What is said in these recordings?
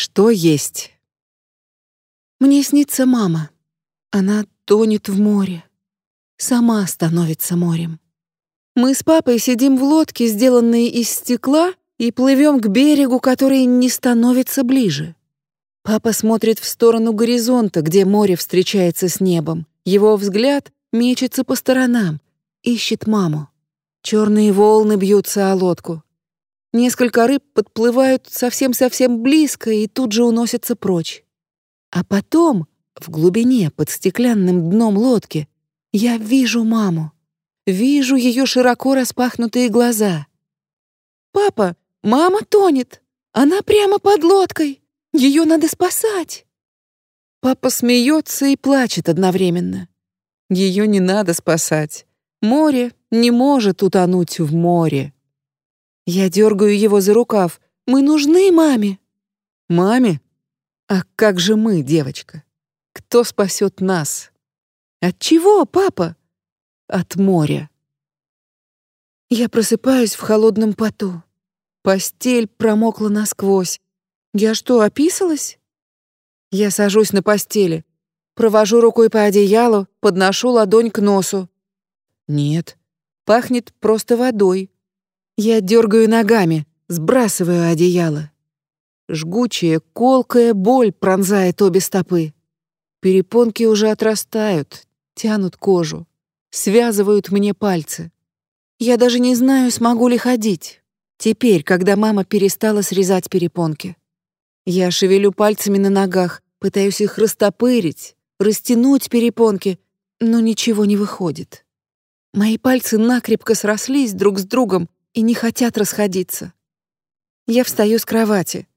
Что есть? Мне снится мама. Она тонет в море. Сама становится морем. Мы с папой сидим в лодке, сделанной из стекла, и плывем к берегу, который не становится ближе. Папа смотрит в сторону горизонта, где море встречается с небом. Его взгляд мечется по сторонам, ищет маму. Черные волны бьются о лодку. Несколько рыб подплывают совсем-совсем близко и тут же уносятся прочь. А потом, в глубине, под стеклянным дном лодки, я вижу маму. Вижу ее широко распахнутые глаза. «Папа, мама тонет! Она прямо под лодкой! Ее надо спасать!» Папа смеется и плачет одновременно. Ее не надо спасать. Море не может утонуть в море. Я дергаю его за рукав. «Мы нужны маме!» «Маме? А как же мы, девочка? Кто спасет нас?» «От чего, папа?» от моря. Я просыпаюсь в холодном поту. Постель промокла насквозь. Я что, описалась? Я сажусь на постели, провожу рукой по одеялу, подношу ладонь к носу. Нет, пахнет просто водой. Я дергаю ногами, сбрасываю одеяло. Жгучая, колкая боль пронзает обе стопы. Перепонки уже отрастают, тянут кожу связывают мне пальцы. Я даже не знаю, смогу ли ходить. Теперь, когда мама перестала срезать перепонки. Я шевелю пальцами на ногах, пытаюсь их растопырить, растянуть перепонки, но ничего не выходит. Мои пальцы накрепко срослись друг с другом и не хотят расходиться. Я встаю с кровати.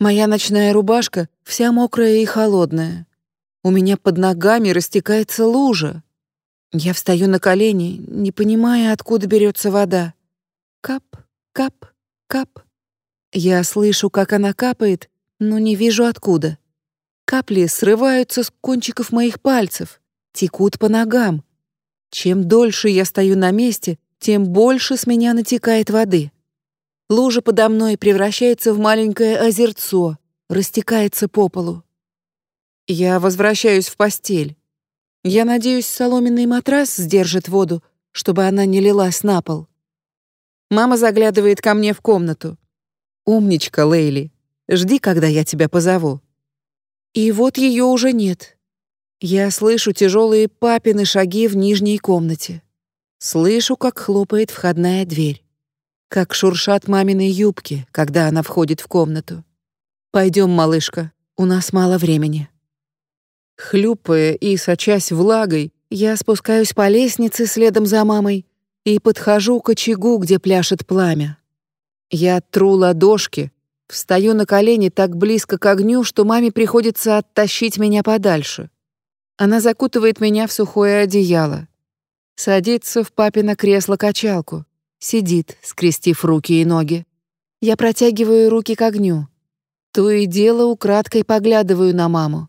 Моя ночная рубашка вся мокрая и холодная. У меня под ногами растекается лужа. Я встаю на колени, не понимая, откуда берется вода. Кап, кап, кап. Я слышу, как она капает, но не вижу откуда. Капли срываются с кончиков моих пальцев, текут по ногам. Чем дольше я стою на месте, тем больше с меня натекает воды. Лужа подо мной превращается в маленькое озерцо, растекается по полу. Я возвращаюсь в постель. Я надеюсь, соломенный матрас сдержит воду, чтобы она не лилась на пол. Мама заглядывает ко мне в комнату. «Умничка, Лейли. Жди, когда я тебя позову». И вот ее уже нет. Я слышу тяжелые папины шаги в нижней комнате. Слышу, как хлопает входная дверь. Как шуршат мамины юбки, когда она входит в комнату. Пойдем, малышка, у нас мало времени. Хлюпая и сочась влагой, я спускаюсь по лестнице следом за мамой и подхожу к очагу, где пляшет пламя. Я тру ладошки, встаю на колени так близко к огню, что маме приходится оттащить меня подальше. Она закутывает меня в сухое одеяло. Садится в папино кресло-качалку. Сидит, скрестив руки и ноги. Я протягиваю руки к огню. То и дело украдкой поглядываю на маму.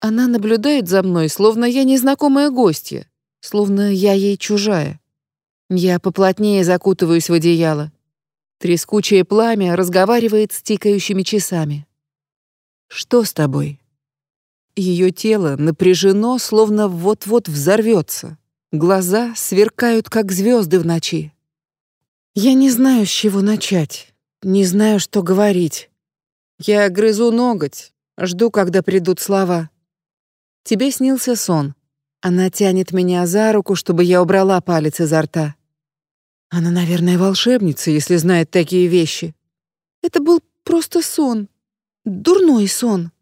Она наблюдает за мной, словно я незнакомая гостья, словно я ей чужая. Я поплотнее закутываюсь в одеяло. Трескучее пламя разговаривает с тикающими часами. «Что с тобой?» Ее тело напряжено, словно вот-вот взорвется. Глаза сверкают, как звезды в ночи. Я не знаю, с чего начать, не знаю, что говорить. Я грызу ноготь, жду, когда придут слова. Тебе снился сон. Она тянет меня за руку, чтобы я убрала палец изо рта. Она, наверное, волшебница, если знает такие вещи. Это был просто сон. Дурной сон.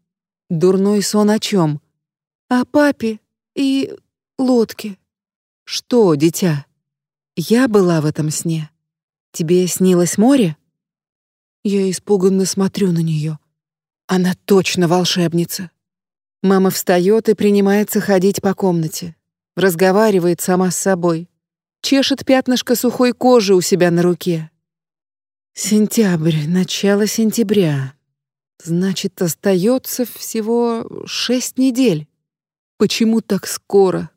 Дурной сон о чем? О папе и лодке. Что, дитя? Я была в этом сне. Тебе снилось море? Я испуганно смотрю на нее. Она точно волшебница. Мама встает и принимается ходить по комнате. Разговаривает сама с собой. Чешет пятнышко сухой кожи у себя на руке. Сентябрь, начало сентября. Значит, остается всего шесть недель. Почему так скоро?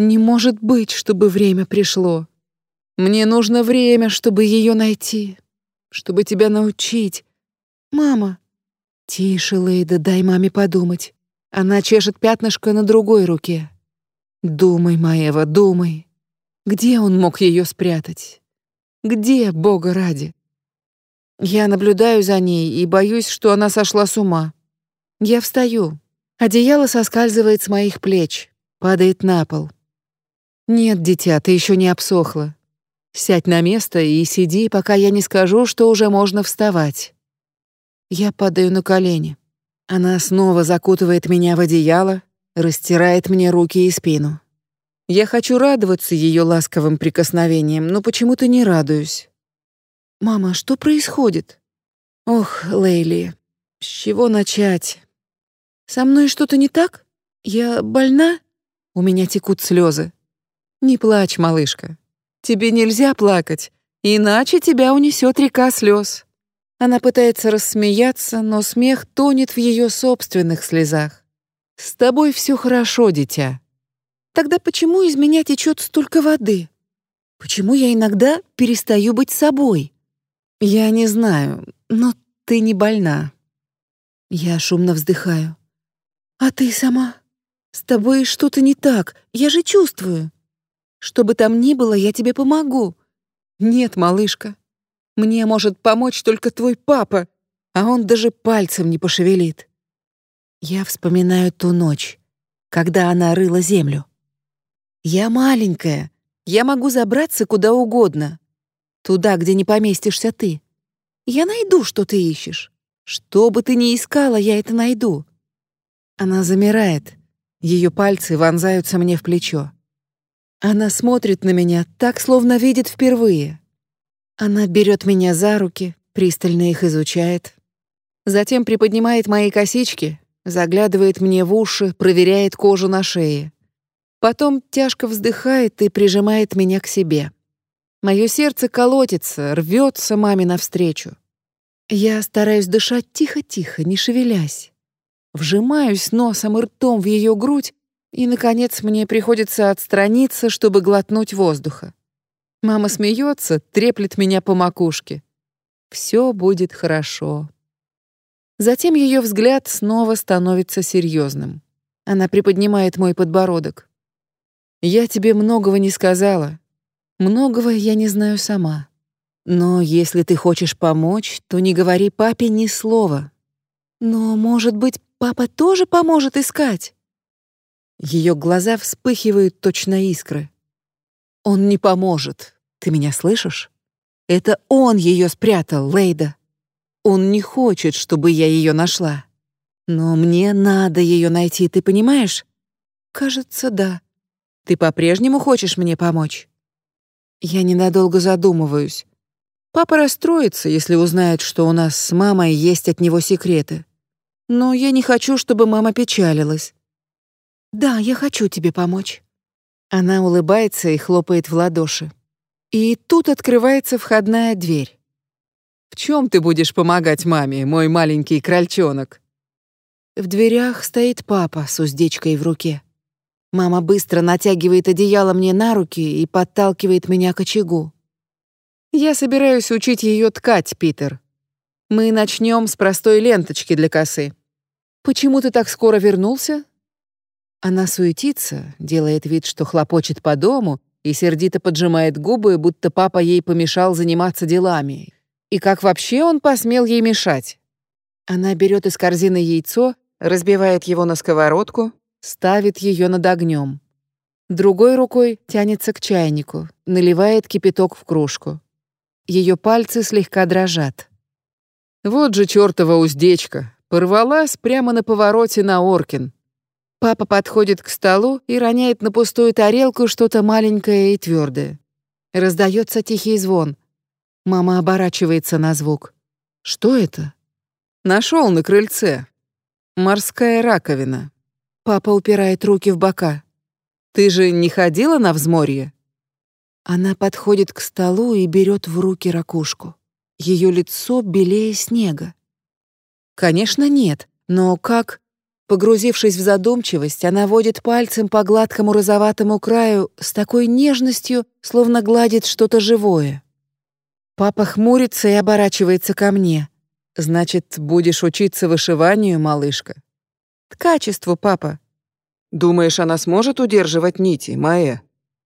Не может быть, чтобы время пришло. Мне нужно время, чтобы ее найти, чтобы тебя научить. Мама, Тише, Лейда, дай маме подумать. Она чешет пятнышко на другой руке. Думай, Маева, думай. Где он мог ее спрятать? Где, Бога ради? Я наблюдаю за ней и боюсь, что она сошла с ума. Я встаю. Одеяло соскальзывает с моих плеч, падает на пол. Нет, дитя, ты еще не обсохла. Сядь на место и сиди, пока я не скажу, что уже можно вставать. Я падаю на колени. Она снова закутывает меня в одеяло, растирает мне руки и спину. Я хочу радоваться ее ласковым прикосновениям, но почему-то не радуюсь. «Мама, что происходит?» «Ох, Лейли, с чего начать?» «Со мной что-то не так? Я больна?» У меня текут слезы. «Не плачь, малышка. Тебе нельзя плакать, иначе тебя унесет река слез. Она пытается рассмеяться, но смех тонет в ее собственных слезах. «С тобой все хорошо, дитя». Тогда почему из меня течет столько воды? Почему я иногда перестаю быть собой? Я не знаю, но ты не больна. Я шумно вздыхаю. А ты сама? С тобой что-то не так, я же чувствую. Что бы там ни было, я тебе помогу. Нет, малышка, мне может помочь только твой папа, а он даже пальцем не пошевелит. Я вспоминаю ту ночь, когда она рыла землю. Я маленькая, я могу забраться куда угодно. Туда, где не поместишься ты. Я найду, что ты ищешь. Что бы ты ни искала, я это найду. Она замирает. Ее пальцы вонзаются мне в плечо. Она смотрит на меня так, словно видит впервые. Она берет меня за руки, пристально их изучает. Затем приподнимает мои косички, заглядывает мне в уши, проверяет кожу на шее. Потом тяжко вздыхает и прижимает меня к себе. Мое сердце колотится, рвется маме навстречу. Я стараюсь дышать тихо-тихо, не шевелясь. Вжимаюсь носом и ртом в ее грудь, и, наконец, мне приходится отстраниться, чтобы глотнуть воздуха. Мама смеется, треплет меня по макушке. Все будет хорошо. Затем ее взгляд снова становится серьезным. Она приподнимает мой подбородок. Я тебе многого не сказала. Многого я не знаю сама. Но если ты хочешь помочь, то не говори папе ни слова. Но, может быть, папа тоже поможет искать? Ее глаза вспыхивают точно искры. Он не поможет. Ты меня слышишь? Это он ее спрятал, Лейда. Он не хочет, чтобы я ее нашла. Но мне надо ее найти, ты понимаешь? Кажется, да. Ты по-прежнему хочешь мне помочь? Я ненадолго задумываюсь. Папа расстроится, если узнает, что у нас с мамой есть от него секреты. Но я не хочу, чтобы мама печалилась. Да, я хочу тебе помочь. Она улыбается и хлопает в ладоши. И тут открывается входная дверь. «В чем ты будешь помогать маме, мой маленький крольчонок?» В дверях стоит папа с уздечкой в руке. Мама быстро натягивает одеяло мне на руки и подталкивает меня к очагу. «Я собираюсь учить ее ткать, Питер. Мы начнем с простой ленточки для косы. Почему ты так скоро вернулся?» Она суетится, делает вид, что хлопочет по дому и сердито поджимает губы, будто папа ей помешал заниматься делами. И как вообще он посмел ей мешать? Она берет из корзины яйцо, разбивает его на сковородку, ставит ее над огнем. Другой рукой тянется к чайнику, наливает кипяток в кружку. Ее пальцы слегка дрожат. Вот же чертова уздечка, порвалась прямо на повороте на Оркин. Папа подходит к столу и роняет на пустую тарелку что-то маленькое и твердое. Раздается тихий звон. Мама оборачивается на звук. Что это? Нашел на крыльце. Морская раковина. Папа упирает руки в бока. Ты же не ходила на взморье? Она подходит к столу и берет в руки ракушку. Ее лицо белее снега. Конечно, нет, но как Погрузившись в задумчивость, она водит пальцем по гладкому розоватому краю с такой нежностью, словно гладит что-то живое. Папа хмурится и оборачивается ко мне. Значит, будешь учиться вышиванию, малышка? Ткачеству, папа. Думаешь, она сможет удерживать нити, Майя?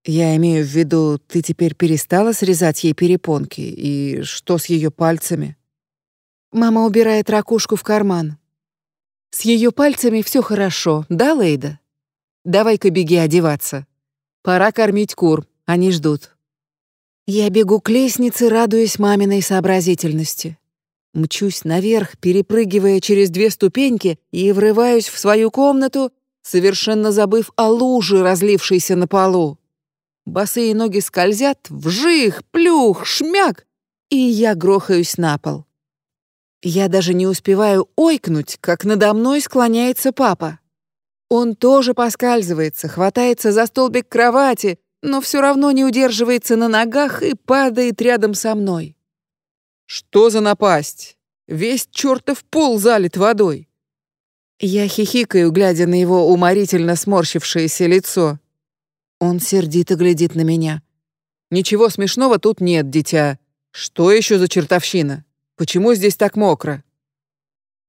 Я имею в виду, ты теперь перестала срезать ей перепонки, и что с ее пальцами? Мама убирает ракушку в карман. С ее пальцами все хорошо, да, Лейда? Давай-ка беги одеваться. Пора кормить кур, они ждут. Я бегу к лестнице, радуясь маминой сообразительности. Мчусь наверх, перепрыгивая через две ступеньки и врываюсь в свою комнату, совершенно забыв о луже, разлившейся на полу. Босые ноги скользят, вжих, плюх, шмяк, и я грохаюсь на пол. Я даже не успеваю ойкнуть, как надо мной склоняется папа. Он тоже поскальзывается, хватается за столбик кровати, но все равно не удерживается на ногах и падает рядом со мной. Что за напасть? Весь чертов пол залит водой. Я хихикаю, глядя на его уморительно сморщившееся лицо. Он сердито глядит на меня. Ничего смешного тут нет, дитя. Что еще за чертовщина? Почему здесь так мокро?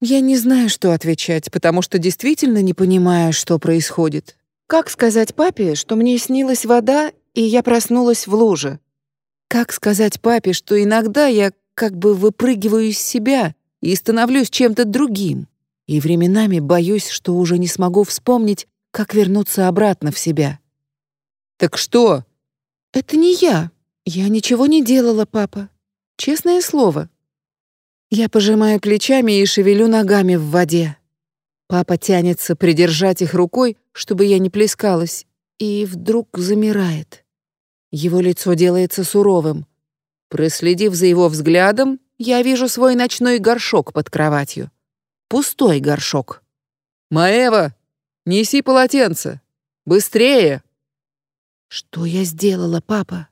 Я не знаю, что отвечать, потому что действительно не понимаю, что происходит. Как сказать папе, что мне снилась вода, и я проснулась в луже? Как сказать папе, что иногда я как бы выпрыгиваю из себя и становлюсь чем-то другим, и временами боюсь, что уже не смогу вспомнить, как вернуться обратно в себя. «Так что?» «Это не я. Я ничего не делала, папа. Честное слово». Я пожимаю плечами и шевелю ногами в воде. Папа тянется придержать их рукой, чтобы я не плескалась, и вдруг замирает. Его лицо делается суровым. Проследив за его взглядом, я вижу свой ночной горшок под кроватью. Пустой горшок. «Маева, неси полотенце! Быстрее!» «Что я сделала, папа?»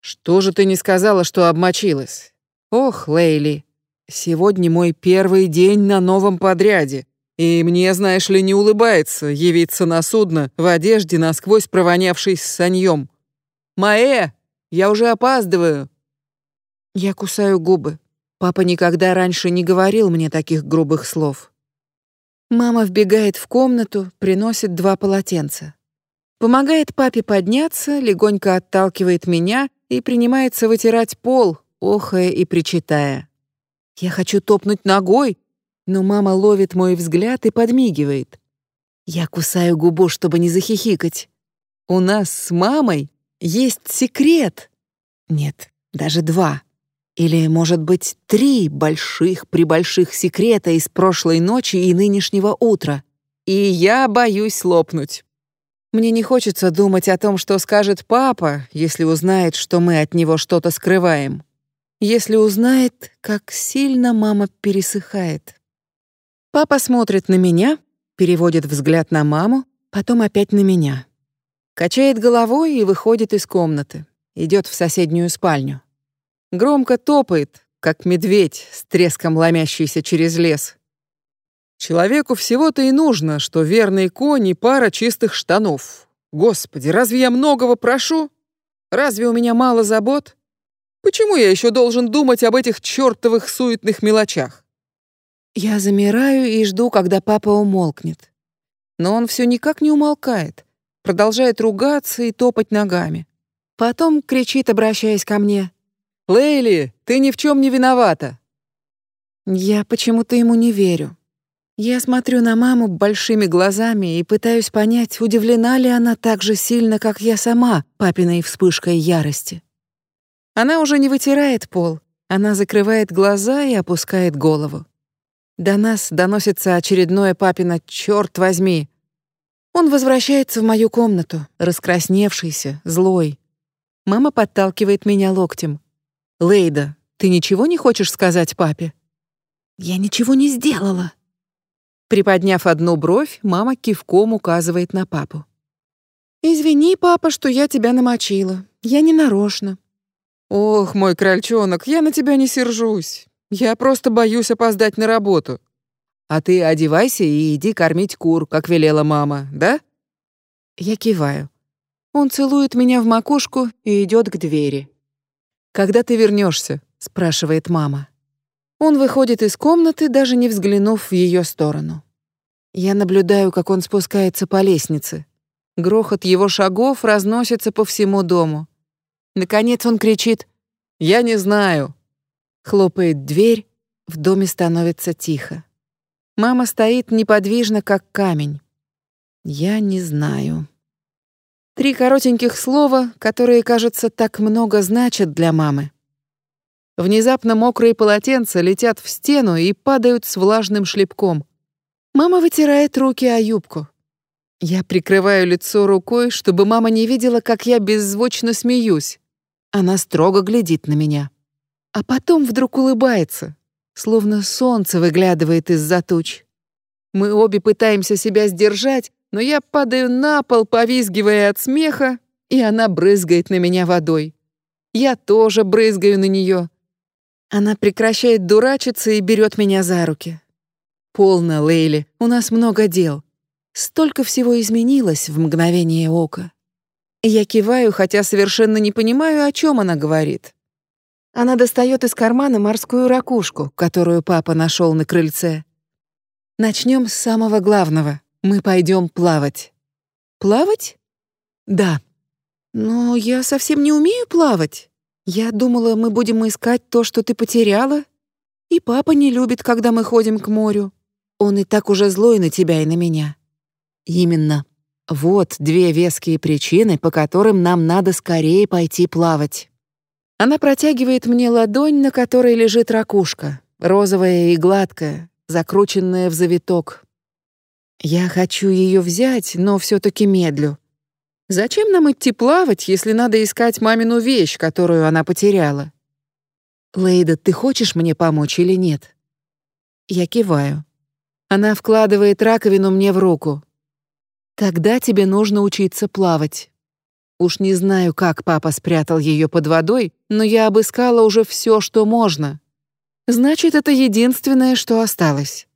«Что же ты не сказала, что обмочилась? Ох, Лейли, сегодня мой первый день на новом подряде, и мне, знаешь ли, не улыбается явиться на судно в одежде, насквозь провонявшей с саньем. Маэ, я уже опаздываю!» Я кусаю губы. Папа никогда раньше не говорил мне таких грубых слов. Мама вбегает в комнату, приносит два полотенца. Помогает папе подняться, легонько отталкивает меня и принимается вытирать пол, охая и причитая. Я хочу топнуть ногой, но мама ловит мой взгляд и подмигивает. Я кусаю губу, чтобы не захихикать. У нас с мамой есть секрет. Нет, даже два. Или, может быть, три больших-пребольших секрета из прошлой ночи и нынешнего утра. И я боюсь лопнуть. Мне не хочется думать о том, что скажет папа, если узнает, что мы от него что-то скрываем. Если узнает, как сильно мама пересыхает. Папа смотрит на меня, переводит взгляд на маму, потом опять на меня. Качает головой и выходит из комнаты. Идет в соседнюю спальню. Громко топает, как медведь с треском ломящийся через лес. Человеку всего-то и нужно, что верный конь и пара чистых штанов. Господи, разве я многого прошу? Разве у меня мало забот? Почему я еще должен думать об этих чертовых суетных мелочах? Я замираю и жду, когда папа умолкнет. Но он все никак не умолкает, продолжает ругаться и топать ногами. Потом кричит, обращаясь ко мне. Лейли, ты ни в чем не виновата. Я почему-то ему не верю. Я смотрю на маму большими глазами и пытаюсь понять, удивлена ли она так же сильно, как я сама, папиной вспышкой ярости. Она уже не вытирает пол, она закрывает глаза и опускает голову. До нас доносится очередное папино «Чёрт возьми!». Он возвращается в мою комнату, раскрасневшийся, злой. Мама подталкивает меня локтем. Лейда, ты ничего не хочешь сказать папе? Я ничего не сделала. Приподняв одну бровь, мама кивком указывает на папу. Извини, папа, что я тебя намочила. Я не нарочно. Ох, мой крольчонок, я на тебя не сержусь. Я просто боюсь опоздать на работу. А ты одевайся и иди кормить кур, как велела мама, да? Я киваю. Он целует меня в макушку и идет к двери. «Когда ты вернешься? спрашивает мама. Он выходит из комнаты, даже не взглянув в ее сторону. Я наблюдаю, как он спускается по лестнице. Грохот его шагов разносится по всему дому. Наконец он кричит «Я не знаю». Хлопает дверь, в доме становится тихо. Мама стоит неподвижно, как камень. Я не знаю. Три коротеньких слова, которые, кажется, так много значат для мамы. Внезапно мокрые полотенца летят в стену и падают с влажным шлепком. Мама вытирает руки о юбку. Я прикрываю лицо рукой, чтобы мама не видела, как я беззвучно смеюсь. Она строго глядит на меня. А потом вдруг улыбается, словно солнце выглядывает из-за туч. Мы обе пытаемся себя сдержать, но я падаю на пол, повизгивая от смеха, и она брызгает на меня водой. Я тоже брызгаю на нее. Она прекращает дурачиться и берет меня за руки. «Полно, Лейли, у нас много дел. Столько всего изменилось в мгновение ока». Я киваю, хотя совершенно не понимаю, о чем она говорит. Она достает из кармана морскую ракушку, которую папа нашел на крыльце. Начнем с самого главного. Мы пойдем плавать. Плавать? Да. Но я совсем не умею плавать. Я думала, мы будем искать то, что ты потеряла. И папа не любит, когда мы ходим к морю. Он и так уже злой на тебя и на меня. Именно. Вот две веские причины, по которым нам надо скорее пойти плавать. Она протягивает мне ладонь, на которой лежит ракушка, розовая и гладкая, закрученная в завиток. Я хочу ее взять, но все таки медлю. Зачем нам идти плавать, если надо искать мамину вещь, которую она потеряла? Лейда, ты хочешь мне помочь или нет? Я киваю. Она вкладывает раковину мне в руку. Тогда тебе нужно учиться плавать. Уж не знаю, как папа спрятал ее под водой, но я обыскала уже все, что можно. Значит, это единственное, что осталось.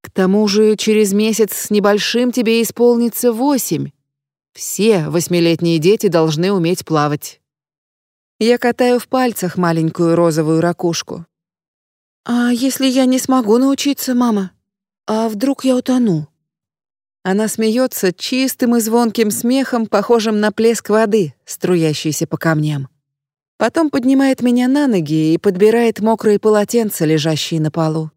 К тому же через месяц с небольшим тебе исполнится восемь. Все восьмилетние дети должны уметь плавать. Я катаю в пальцах маленькую розовую ракушку. «А если я не смогу научиться, мама? А вдруг я утону?» Она смеется чистым и звонким смехом, похожим на плеск воды, струящейся по камням. Потом поднимает меня на ноги и подбирает мокрые полотенца, лежащие на полу.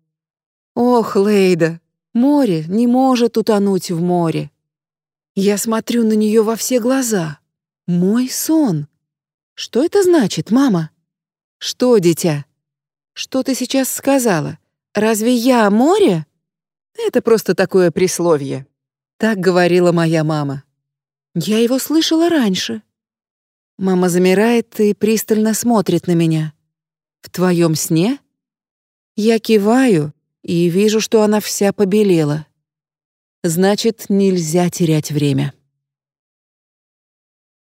Ох, Лейда, море не может утонуть в море. Я смотрю на нее во все глаза. Мой сон. Что это значит, мама? Что, дитя? Что ты сейчас сказала? Разве я море? Это просто такое присловие. Так говорила моя мама. Я его слышала раньше. Мама замирает и пристально смотрит на меня. В твоем сне? Я киваю и вижу, что она вся побелела. Значит, нельзя терять время.